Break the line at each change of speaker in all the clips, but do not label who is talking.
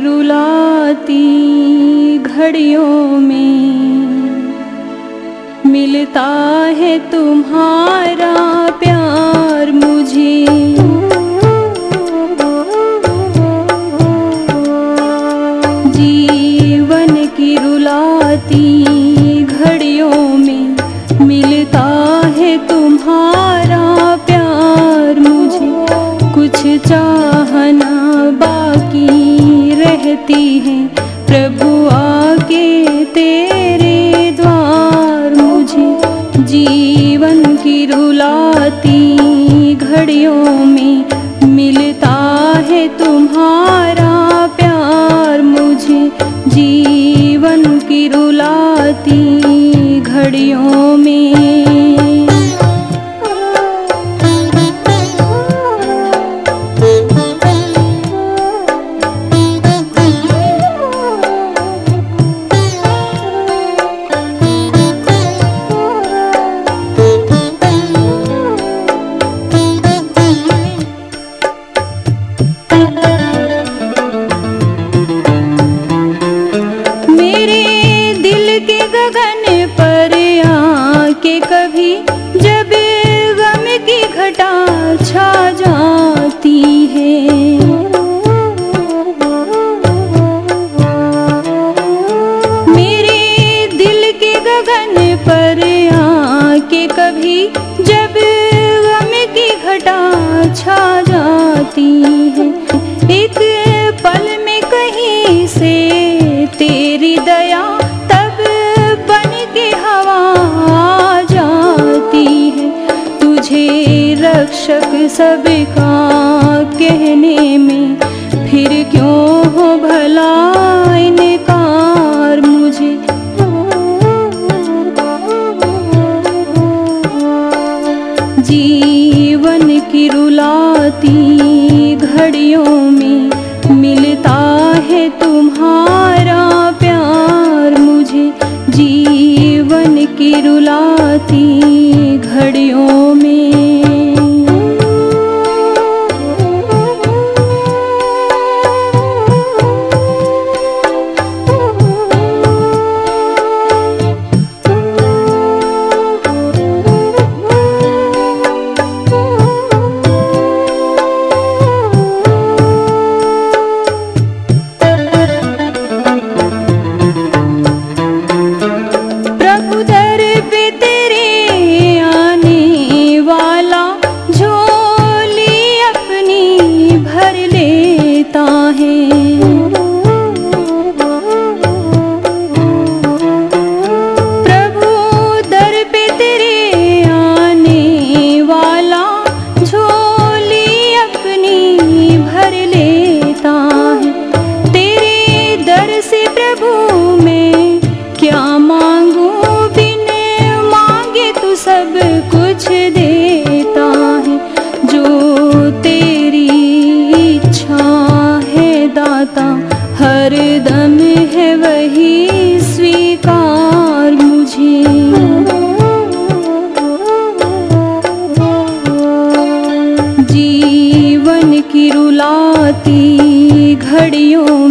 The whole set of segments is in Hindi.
रुलाती घड़ियों में मिलता है तुम्हारा प्यार। हैं। प्रभु, आके तेरे द्वार मुझे जीवन की रुलाती घड़ियों में मिलता है। तुम्हारा प्यार मुझे जीवन की रुलाती घड़ियों रक्षक सबका कहने में, फिर क्यों हो भला इनकार मुझे? जीवन की रुलाती घड़ियों में मिलता है तुम्हारा प्यार मुझे। जीवन की रुलाती घड़ियों में हरदम है वही स्वीकार मुझे। जीवन की रुलाती घड़ियों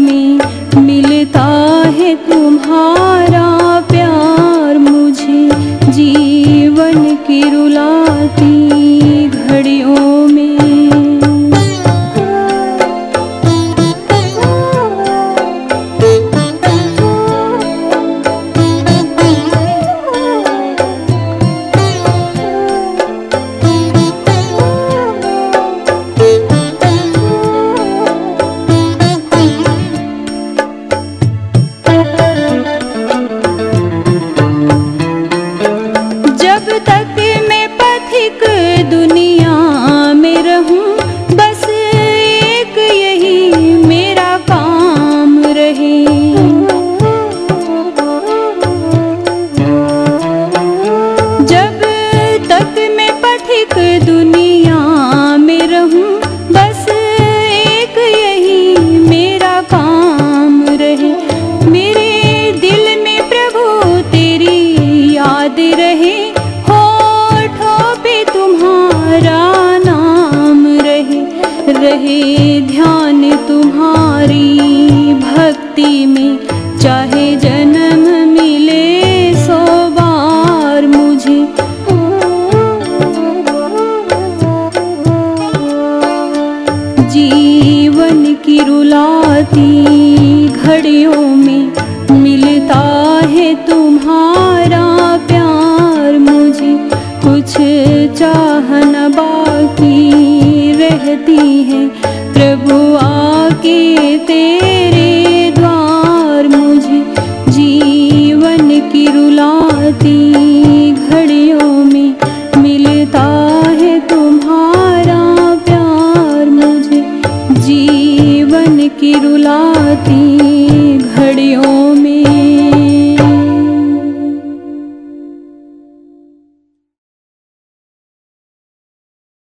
भक्ति में चाहे जन्म मिले सो बार मुझे। जीवन की रुलाती घड़ियों में मिलता है तुम्हारा प्यार मुझे। कुछ चाहन बाकी रहती है। प्रभु आके तेरे जीवन की रुलाती घड़ियों